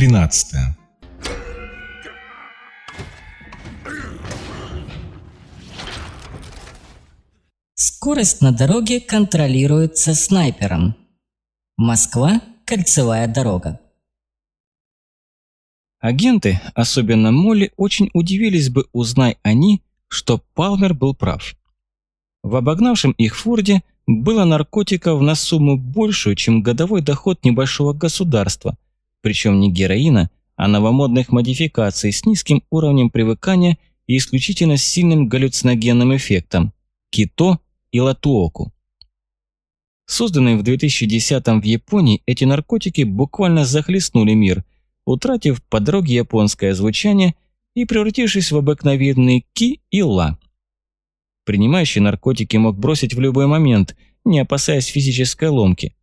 Глава 13 Скорость на дороге контролируется снайпером. Москва – кольцевая дорога. Агенты, особенно Молли, очень удивились бы, узнай они, что Палмер был прав. В обогнавшем их Форде было наркотиков на сумму большую, чем годовой доход небольшого государства, причем не героина, а новомодных модификаций с низким уровнем привыкания и исключительно сильным галлюциногенным эффектом – кито и латуоку. Созданные в 2010-м в Японии, эти наркотики буквально захлестнули мир, утратив по дороге японское звучание и превратившись в обыкновенные ки и ла. Принимающий наркотики мог бросить в любой момент, не опасаясь физической ломки.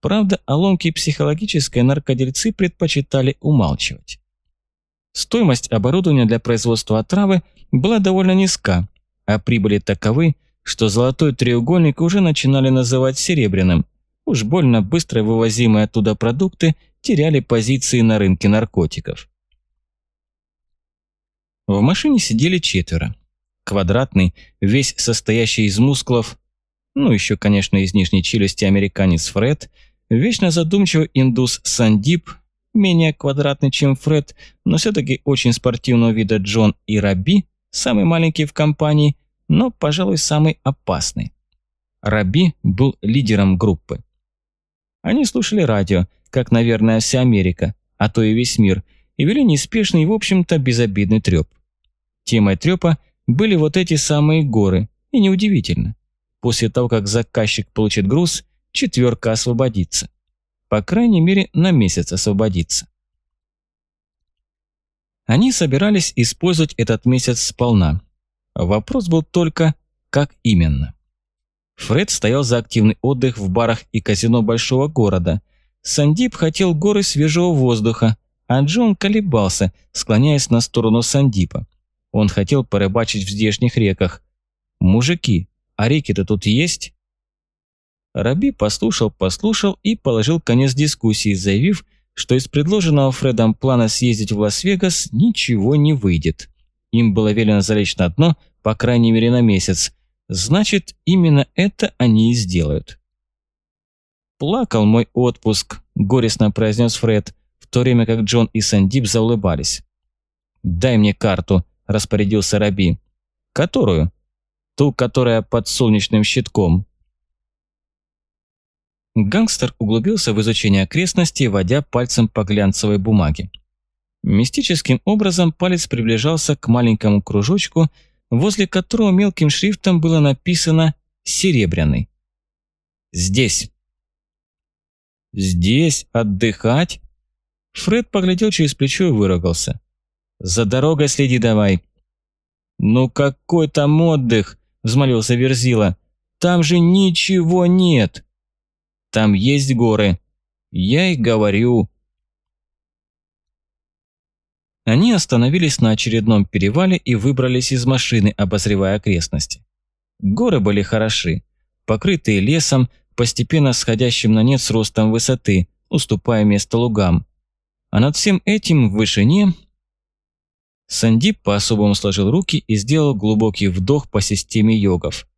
Правда, о ломке психологической наркодельцы предпочитали умалчивать. Стоимость оборудования для производства отравы была довольно низка, а прибыли таковы, что золотой треугольник уже начинали называть серебряным. Уж больно быстро вывозимые оттуда продукты теряли позиции на рынке наркотиков. В машине сидели четверо. Квадратный, весь состоящий из мускулов, ну еще, конечно, из нижней челюсти американец Фред, вечно задумчивый индус Сандип, менее квадратный, чем Фред, но все-таки очень спортивного вида Джон и Раби, самый маленький в компании, но, пожалуй, самый опасный. Раби был лидером группы. Они слушали радио, как, наверное, вся Америка, а то и весь мир, и вели неспешный и, в общем-то, безобидный треп. Темой трепа были вот эти самые горы, и неудивительно. После того, как заказчик получит груз, четверка освободится. По крайней мере, на месяц освободится. Они собирались использовать этот месяц сполна. Вопрос был только, как именно. Фред стоял за активный отдых в барах и казино большого города. Сандип хотел горы свежего воздуха, а Джон колебался, склоняясь на сторону Сандипа. Он хотел порыбачить в здешних реках. «Мужики, а реки-то тут есть?» Раби послушал, послушал и положил конец дискуссии, заявив, что из предложенного Фредом плана съездить в Лас-Вегас ничего не выйдет. Им было велено залечь на дно, по крайней мере на месяц. Значит, именно это они и сделают. «Плакал мой отпуск», – горестно произнес Фред, в то время как Джон и Сандип заулыбались. «Дай мне карту», распорядился Раби. «Которую?» «Ту, которая под солнечным щитком». Гангстер углубился в изучение окрестностей, водя пальцем по глянцевой бумаге. Мистическим образом палец приближался к маленькому кружочку, возле которого мелким шрифтом было написано «Серебряный». «Здесь». «Здесь? Отдыхать?» Фред поглядел через плечо и выругался. За дорогой следи давай». «Ну какой там отдых?» – взмолился Верзила. «Там же ничего нет!» «Там есть горы. Я и говорю». Они остановились на очередном перевале и выбрались из машины, обозревая окрестности. Горы были хороши, покрытые лесом, постепенно сходящим на нет с ростом высоты, уступая место лугам. А над всем этим в вышине Сандип по-особому сложил руки и сделал глубокий вдох по системе йогов.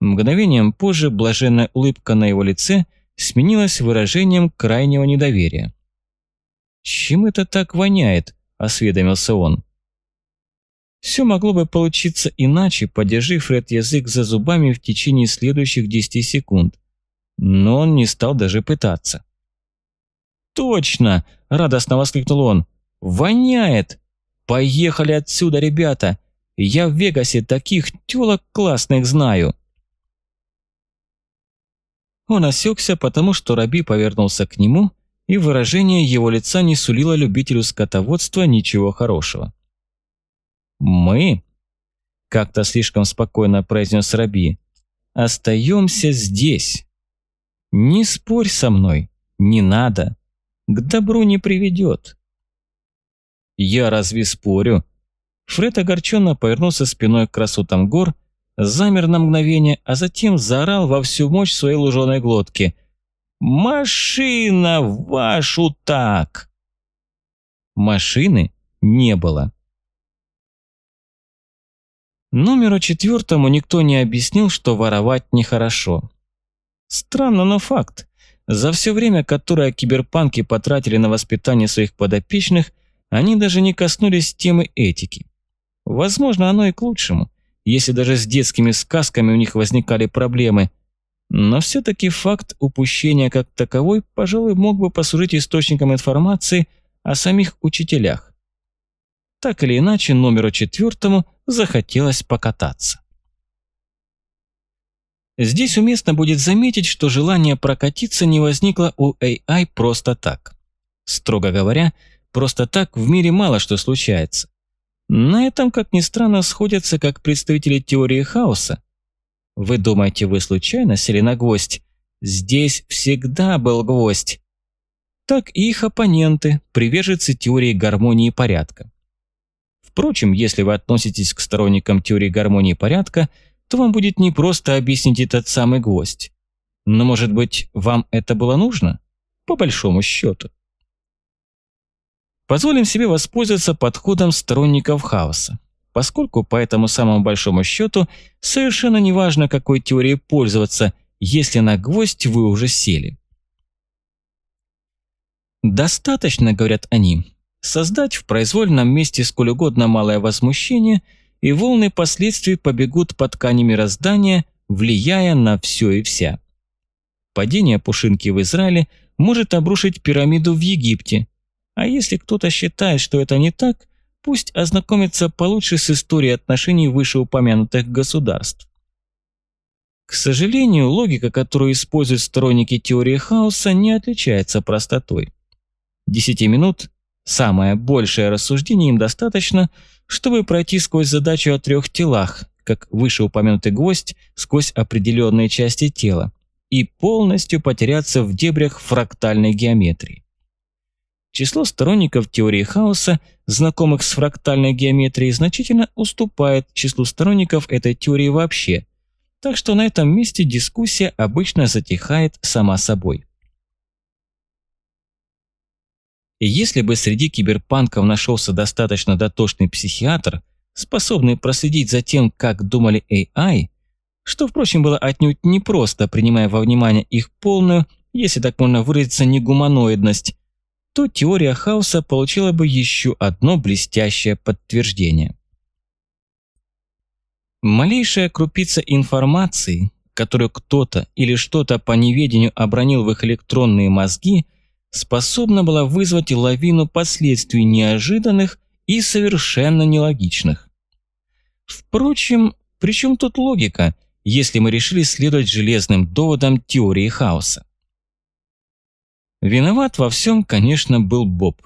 Мгновением позже блаженная улыбка на его лице сменилась выражением крайнего недоверия. «Чем это так воняет?» – осведомился он. Все могло бы получиться иначе, подержи Фред язык за зубами в течение следующих 10 секунд. Но он не стал даже пытаться. «Точно!» – радостно воскликнул он. «Воняет! Поехали отсюда, ребята! Я в Вегасе таких тёлок классных знаю!» Он осекся, потому что Раби повернулся к нему, и выражение его лица не сулило любителю скотоводства ничего хорошего. «Мы?» – как-то слишком спокойно произнес Раби. «Остаемся здесь. Не спорь со мной, не надо. К добру не приведет. Я разве спорю? Фред огорченно повернулся спиной к красотам гор, замер на мгновение, а затем заорал во всю мощь своей луженой глотки. «Машина вашу так!» Машины не было. Номеру четвертому никто не объяснил, что воровать нехорошо. Странно, но факт. За все время, которое киберпанки потратили на воспитание своих подопечных, они даже не коснулись темы этики. Возможно, оно и к лучшему, если даже с детскими сказками у них возникали проблемы. Но все-таки факт упущения как таковой, пожалуй, мог бы послужить источником информации о самих учителях. Так или иначе, номеру четвертому захотелось покататься. Здесь уместно будет заметить, что желание прокатиться не возникло у AI просто так. Строго говоря, просто так в мире мало что случается. На этом, как ни странно, сходятся как представители теории хаоса. Вы думаете, вы случайно сели на гвоздь? Здесь всегда был гвоздь. Так и их оппоненты, приверженцы теории гармонии и порядка. Впрочем, если вы относитесь к сторонникам теории гармонии и порядка, то вам будет непросто объяснить этот самый гвоздь. Но, может быть, вам это было нужно? По большому счету. Позволим себе воспользоваться подходом сторонников хаоса, поскольку по этому самому большому счету совершенно неважно, какой теорией пользоваться, если на гвоздь вы уже сели. Достаточно, говорят они, создать в произвольном месте сколь угодно малое возмущение, и волны последствий побегут по ткани мироздания, влияя на все и вся. Падение Пушинки в Израиле может обрушить пирамиду в Египте, а если кто-то считает, что это не так, пусть ознакомится получше с историей отношений вышеупомянутых государств. К сожалению, логика, которую используют сторонники теории хаоса, не отличается простотой. Десяти минут Самое большее рассуждение им достаточно, чтобы пройти сквозь задачу о трех телах, как вышеупомянутый гвоздь сквозь определенные части тела, и полностью потеряться в дебрях фрактальной геометрии. Число сторонников теории хаоса, знакомых с фрактальной геометрией, значительно уступает числу сторонников этой теории вообще, так что на этом месте дискуссия обычно затихает сама собой. И если бы среди киберпанков нашелся достаточно дотошный психиатр, способный проследить за тем, как думали AI, что, впрочем, было отнюдь непросто, принимая во внимание их полную, если так можно выразиться, негуманоидность, то теория хаоса получила бы еще одно блестящее подтверждение. Малейшая крупица информации, которую кто-то или что-то по неведению обронил в их электронные мозги – способна была вызвать лавину последствий неожиданных и совершенно нелогичных. Впрочем, при чем тут логика, если мы решили следовать железным доводам теории хаоса? Виноват во всем, конечно, был Боб.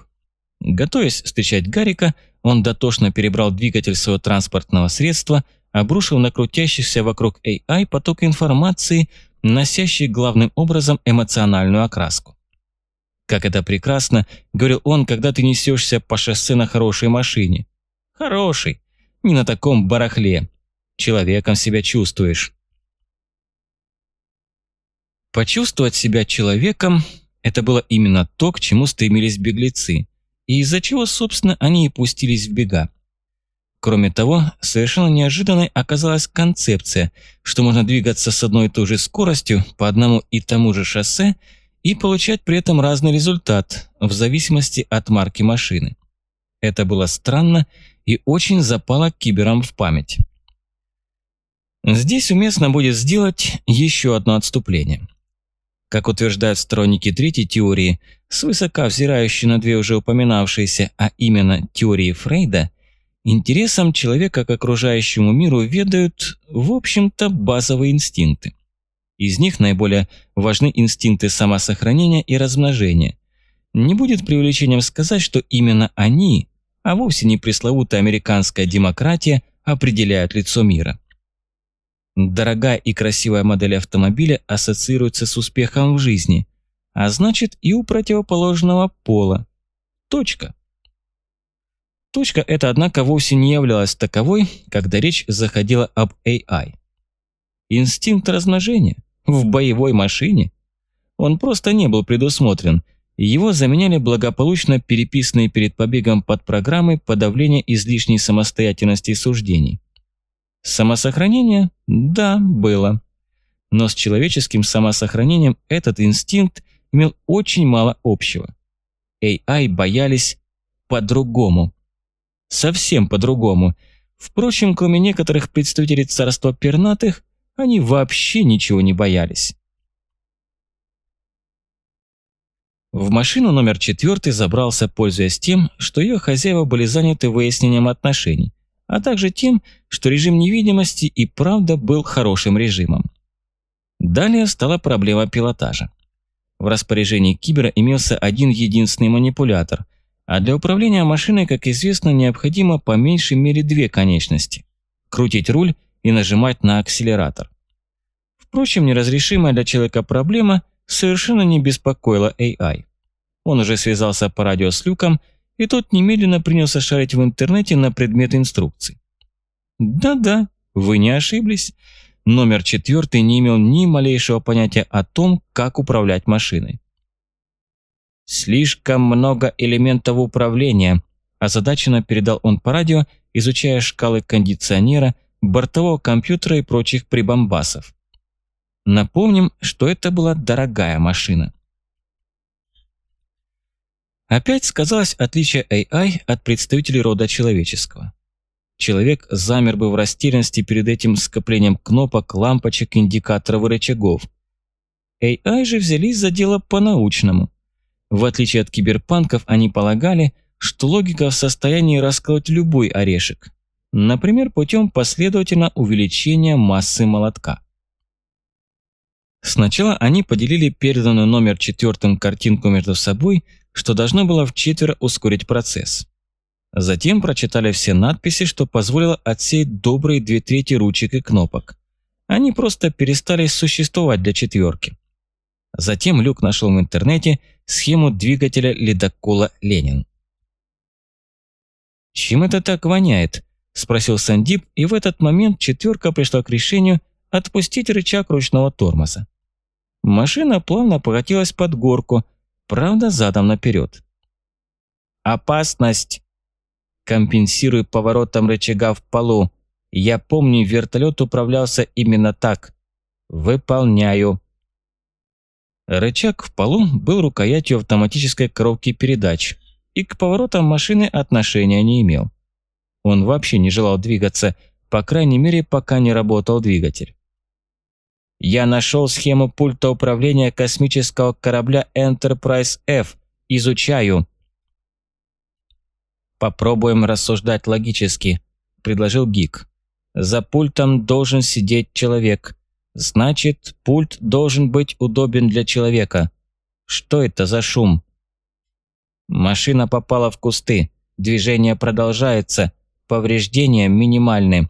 Готовясь встречать Гарика, он дотошно перебрал двигатель своего транспортного средства, обрушил на крутящихся вокруг AI поток информации, носящий главным образом эмоциональную окраску. Как это прекрасно, говорил он, когда ты несешься по шоссе на хорошей машине. Хороший. Не на таком барахле. Человеком себя чувствуешь. Почувствовать себя человеком – это было именно то, к чему стремились беглецы, и из-за чего, собственно, они и пустились в бега. Кроме того, совершенно неожиданной оказалась концепция, что можно двигаться с одной и той же скоростью по одному и тому же шоссе – и получать при этом разный результат в зависимости от марки машины. Это было странно и очень запало киберам в память. Здесь уместно будет сделать еще одно отступление. Как утверждают сторонники третьей теории, свысока взирающие на две уже упоминавшиеся, а именно теории Фрейда, интересам человека к окружающему миру ведают, в общем-то, базовые инстинкты. Из них наиболее важны инстинкты самосохранения и размножения. Не будет преувеличением сказать, что именно они, а вовсе не пресловутая американская демократия, определяют лицо мира. Дорогая и красивая модель автомобиля ассоциируется с успехом в жизни, а значит и у противоположного пола. Точка. Точка эта, однако, вовсе не являлась таковой, когда речь заходила об AI. Инстинкт размножения в боевой машине? Он просто не был предусмотрен, его заменяли благополучно переписанные перед побегом под программы подавления излишней самостоятельности суждений. Самосохранение? Да, было. Но с человеческим самосохранением этот инстинкт имел очень мало общего. AI боялись по-другому. Совсем по-другому. Впрочем, кроме некоторых представителей царства пернатых, они вообще ничего не боялись. В машину номер четвертый забрался, пользуясь тем, что ее хозяева были заняты выяснением отношений, а также тем, что режим невидимости и правда был хорошим режимом. Далее стала проблема пилотажа. В распоряжении Кибера имелся один единственный манипулятор, а для управления машиной, как известно, необходимо по меньшей мере две конечности – крутить руль и нажимать на акселератор. Впрочем, неразрешимая для человека проблема совершенно не беспокоила AI. Он уже связался по радио с Люком, и тот немедленно принялся шарить в интернете на предмет инструкций. Да-да, вы не ошиблись. Номер четвертый не имел ни малейшего понятия о том, как управлять машиной. «Слишком много элементов управления», – озадаченно передал он по радио, изучая шкалы кондиционера, бортового компьютера и прочих прибамбасов. Напомним, что это была дорогая машина. Опять сказалось отличие AI от представителей рода человеческого. Человек замер бы в растерянности перед этим скоплением кнопок, лампочек, индикаторов и рычагов. AI же взялись за дело по-научному. В отличие от киберпанков, они полагали, что логика в состоянии расколоть любой орешек. Например, путем последовательно увеличения массы молотка. Сначала они поделили переданную номер четвертым картинку между собой, что должно было вчетверо ускорить процесс. Затем прочитали все надписи, что позволило отсеять добрые две трети ручек и кнопок. Они просто перестали существовать для четверки. Затем Люк нашел в интернете схему двигателя ледокола «Ленин». «Чем это так воняет?» – спросил Сандип, и в этот момент четверка пришла к решению отпустить рычаг ручного тормоза. Машина плавно покатилась под горку, правда задом наперед. «Опасность!» Компенсируй поворотом рычага в полу. Я помню, вертолет управлялся именно так. Выполняю. Рычаг в полу был рукоятью автоматической коробки передач и к поворотам машины отношения не имел. Он вообще не желал двигаться, по крайней мере, пока не работал двигатель. Я нашел схему пульта управления космического корабля Enterprise F. Изучаю. «Попробуем рассуждать логически», – предложил Гик. «За пультом должен сидеть человек. Значит, пульт должен быть удобен для человека. Что это за шум?» Машина попала в кусты. Движение продолжается. Повреждения минимальны.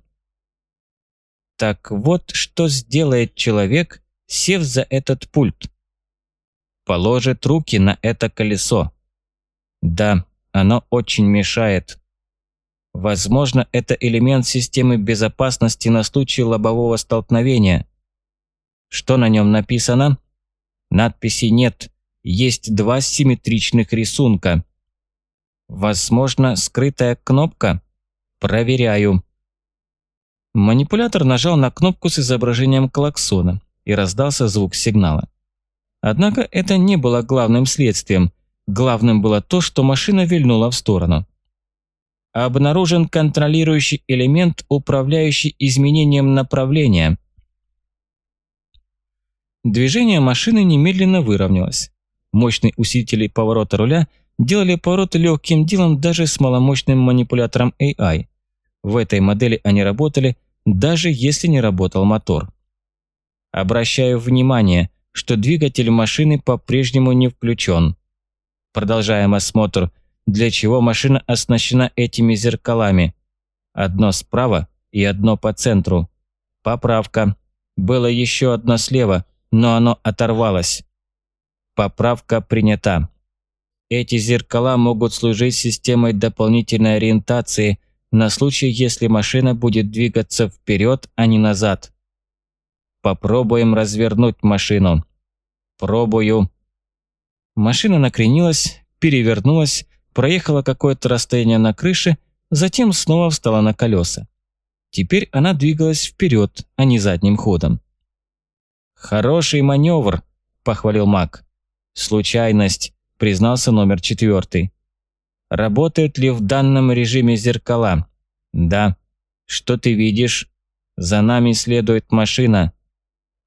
Так вот, что сделает человек, сев за этот пульт. Положит руки на это колесо. Да, оно очень мешает. Возможно, это элемент системы безопасности на случай лобового столкновения. Что на нем написано? Надписи нет. Есть два симметричных рисунка. Возможно, скрытая кнопка? Проверяю. Манипулятор нажал на кнопку с изображением клаксона и раздался звук сигнала. Однако это не было главным следствием. Главным было то, что машина вильнула в сторону. Обнаружен контролирующий элемент, управляющий изменением направления. Движение машины немедленно выровнялось. Мощные усилители поворота руля делали повороты легким делом даже с маломощным манипулятором AI. В этой модели они работали, даже если не работал мотор. Обращаю внимание, что двигатель машины по-прежнему не включен. Продолжаем осмотр, для чего машина оснащена этими зеркалами. Одно справа и одно по центру. Поправка. Было еще одно слева, но оно оторвалось. Поправка принята. Эти зеркала могут служить системой дополнительной ориентации на случай, если машина будет двигаться вперед, а не назад. Попробуем развернуть машину. Пробую. Машина накренилась, перевернулась, проехала какое-то расстояние на крыше, затем снова встала на колеса. Теперь она двигалась вперед, а не задним ходом. «Хороший маневр», – похвалил Мак. «Случайность», – признался номер четвертый. «Работают ли в данном режиме зеркала?» «Да». «Что ты видишь?» «За нами следует машина».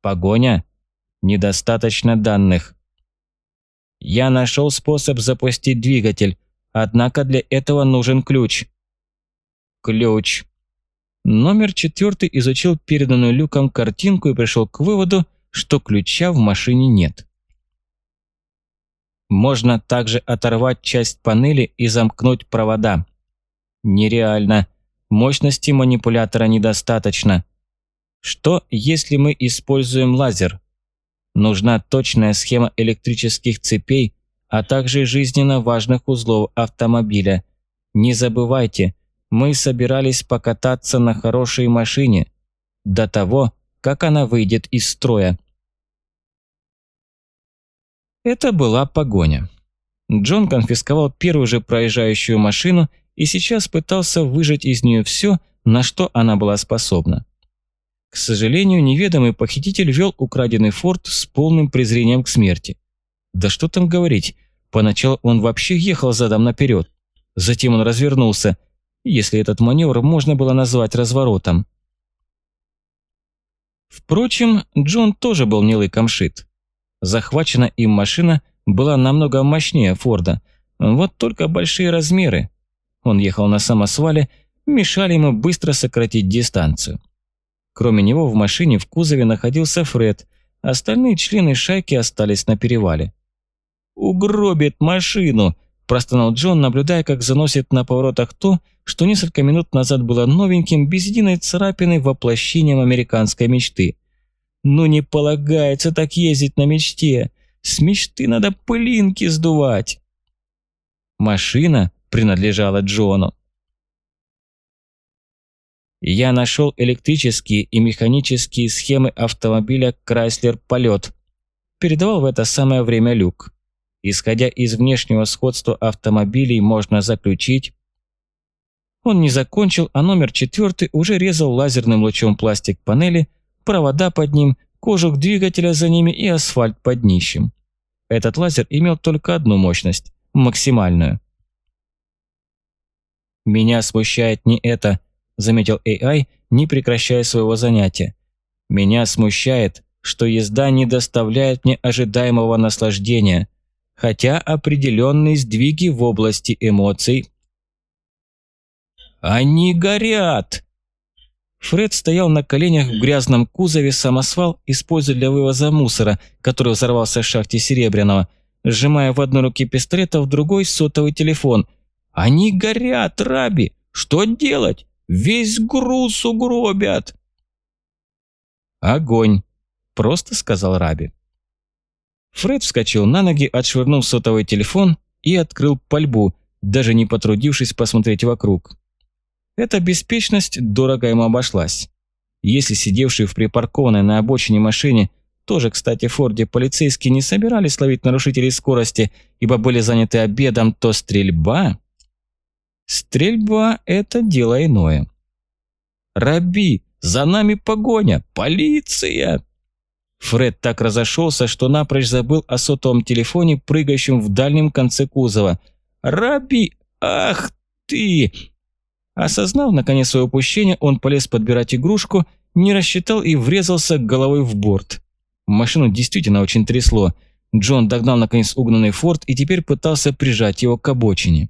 «Погоня?» «Недостаточно данных». «Я нашел способ запустить двигатель, однако для этого нужен ключ». «Ключ», Номер четвертый изучил переданную Люком картинку и пришел к выводу, что ключа в машине нет. Можно также оторвать часть панели и замкнуть провода. Нереально. Мощности манипулятора недостаточно. Что, если мы используем лазер? Нужна точная схема электрических цепей, а также жизненно важных узлов автомобиля. Не забывайте, мы собирались покататься на хорошей машине до того, как она выйдет из строя. Это была погоня. Джон конфисковал первую же проезжающую машину и сейчас пытался выжать из нее все, на что она была способна. К сожалению, неведомый похититель вел украденный форт с полным презрением к смерти. Да что там говорить, поначалу он вообще ехал задом наперед. Затем он развернулся – если этот маневр можно было назвать разворотом. Впрочем, Джон тоже был не лыком шит. Захвачена им машина была намного мощнее Форда, вот только большие размеры. Он ехал на самосвале, мешали ему быстро сократить дистанцию. Кроме него в машине в кузове находился Фред, остальные члены шайки остались на перевале. «Угробит машину!» Простонал Джон, наблюдая, как заносит на поворотах то, что несколько минут назад было новеньким, без единой царапины воплощением американской мечты. «Ну не полагается так ездить на мечте! С мечты надо пылинки сдувать!» Машина принадлежала Джону. Я нашел электрические и механические схемы автомобиля Chrysler Полет. Передавал в это самое время Люк. Исходя из внешнего сходства автомобилей, можно заключить... Он не закончил, а номер четвертый уже резал лазерным лучом пластик панели, провода под ним, кожух двигателя за ними и асфальт под днищем. Этот лазер имел только одну мощность – максимальную. «Меня смущает не это», – заметил AI, не прекращая своего занятия. «Меня смущает, что езда не доставляет мне ожидаемого наслаждения – хотя определенные сдвиги в области эмоций. «Они горят!» Фред стоял на коленях в грязном кузове самосвал, используя для вывоза мусора, который взорвался в шахте Серебряного, сжимая в одной руке пистолет, а в другой сотовый телефон. «Они горят, Раби! Что делать? Весь груз угробят!» «Огонь!» – просто сказал Раби. Фред вскочил на ноги, отшвырнул сотовый телефон и открыл пальбу, даже не потрудившись посмотреть вокруг. Эта беспечность дорого ему обошлась. Если сидевшие в припаркованной на обочине машине, тоже, кстати, Форде, полицейские не собирались ловить нарушителей скорости, ибо были заняты обедом, то стрельба... Стрельба – это дело иное. «Раби, за нами погоня! Полиция!» Фред так разошелся, что напрочь забыл о сотовом телефоне, прыгающем в дальнем конце кузова. «Раби! Ах ты!» Осознав наконец свое упущение, он полез подбирать игрушку, не рассчитал и врезался головой в борт. Машину действительно очень трясло. Джон догнал наконец угнанный форт и теперь пытался прижать его к обочине.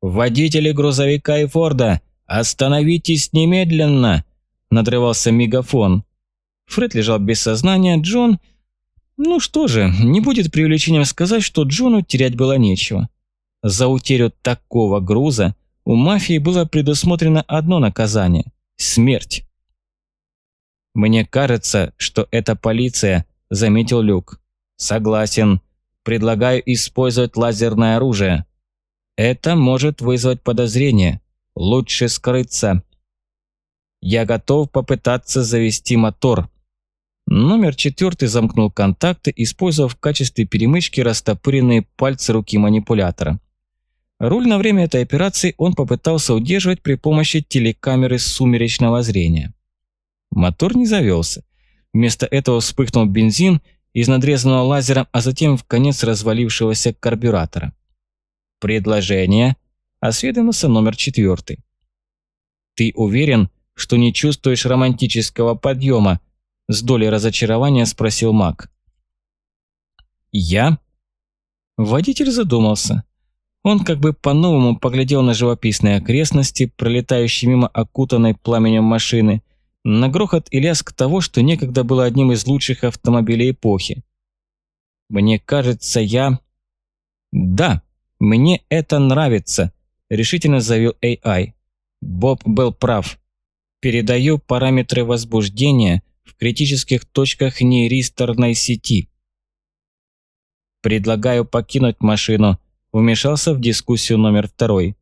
«Водители грузовика и форда, остановитесь немедленно!» – надрывался мегафон. Фред лежал без сознания, Джон... Ну что же, не будет преувеличением сказать, что Джону терять было нечего. За утерю такого груза у мафии было предусмотрено одно наказание – смерть. «Мне кажется, что это полиция», – заметил Люк. «Согласен. Предлагаю использовать лазерное оружие. Это может вызвать подозрение. Лучше скрыться. Я готов попытаться завести мотор. Номер четвертый замкнул контакты, использовав в качестве перемычки растопыренные пальцы руки манипулятора. Руль на время этой операции он попытался удерживать при помощи телекамеры сумеречного зрения. Мотор не завелся. Вместо этого вспыхнул бензин из надрезанного лазером, а затем в конец развалившегося карбюратора. «Предложение?» – осведомился номер четвертый. «Ты уверен, что не чувствуешь романтического подъема?» С долей разочарования спросил Мак. «Я?» Водитель задумался. Он как бы по-новому поглядел на живописные окрестности, пролетающие мимо окутанной пламенем машины, на грохот и лязг того, что некогда было одним из лучших автомобилей эпохи. «Мне кажется, я...» «Да, мне это нравится», – решительно заявил AI. Боб был прав. Передаю параметры возбуждения в критических точках нейристорной сети. Предлагаю покинуть машину, вмешался в дискуссию номер второй.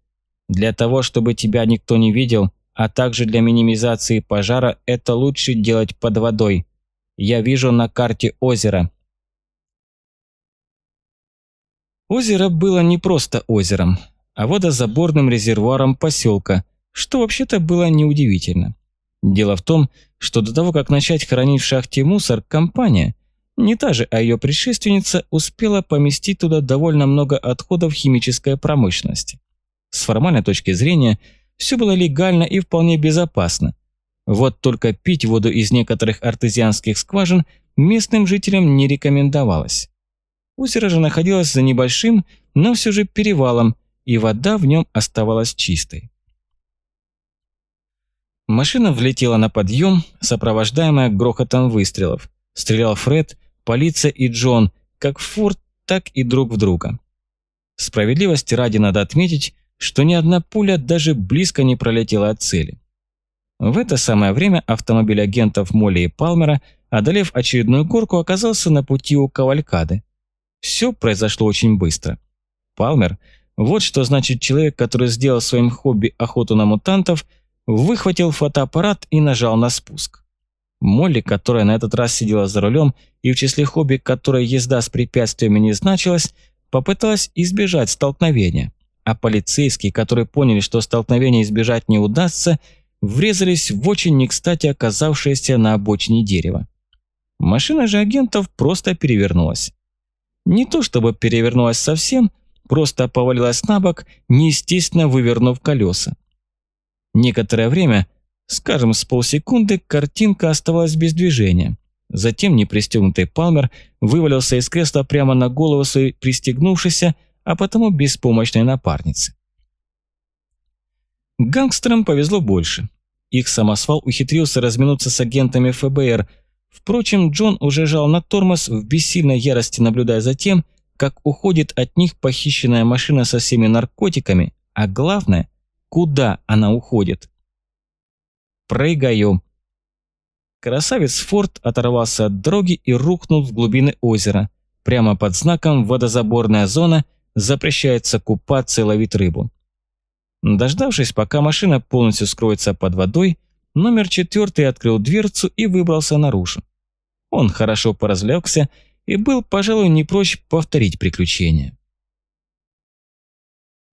Для того, чтобы тебя никто не видел, а также для минимизации пожара, это лучше делать под водой. Я вижу на карте озеро. Озеро было не просто озером, а водозаборным резервуаром поселка, что вообще-то было неудивительно. Дело в том, что до того, как начать хранить в шахте мусор, компания, не та же, а ее предшественница, успела поместить туда довольно много отходов химической промышленности. С формальной точки зрения, все было легально и вполне безопасно. Вот только пить воду из некоторых артезианских скважин местным жителям не рекомендовалось. Озеро же находилось за небольшим, но все же перевалом, и вода в нем оставалась чистой. Машина влетела на подъем, сопровождаемая грохотом выстрелов. Стрелял Фред, полиция и Джон, как в Форд, так и друг в друга. Справедливости ради надо отметить, что ни одна пуля даже близко не пролетела от цели. В это самое время автомобиль агентов Молли и Палмера, одолев очередную горку, оказался на пути у Кавалькады. Все произошло очень быстро. Палмер, вот что значит человек, который сделал своим хобби охоту на мутантов – выхватил фотоаппарат и нажал на спуск. Молли, которая на этот раз сидела за рулем и в числе хобби, которой езда с препятствиями не значилась, попыталась избежать столкновения, а полицейские, которые поняли, что столкновения избежать не удастся, врезались в очень не кстати оказавшееся на обочине дерево. Машина же агентов просто перевернулась. Не то чтобы перевернулась совсем, просто повалилась на бок, неестественно вывернув колеса. Некоторое время, скажем, с полсекунды, картинка оставалась без движения. Затем непристегнутый Палмер вывалился из кресла прямо на голову своей пристегнувшейся, а потому беспомощной напарницы. Гангстерам повезло больше. Их самосвал ухитрился разминуться с агентами ФБР. Впрочем, Джон уже жал на тормоз в бессильной ярости, наблюдая за тем, как уходит от них похищенная машина со всеми наркотиками, а главное, Куда она уходит? Прыгаю. Красавец Форд оторвался от дороги и рухнул в глубины озера. Прямо под знаком «Водозаборная зона» запрещается купаться и ловить рыбу. Дождавшись, пока машина полностью скроется под водой, номер четвертый открыл дверцу и выбрался наружу. Он хорошо поразлегся и был, пожалуй, не прочь повторить приключение.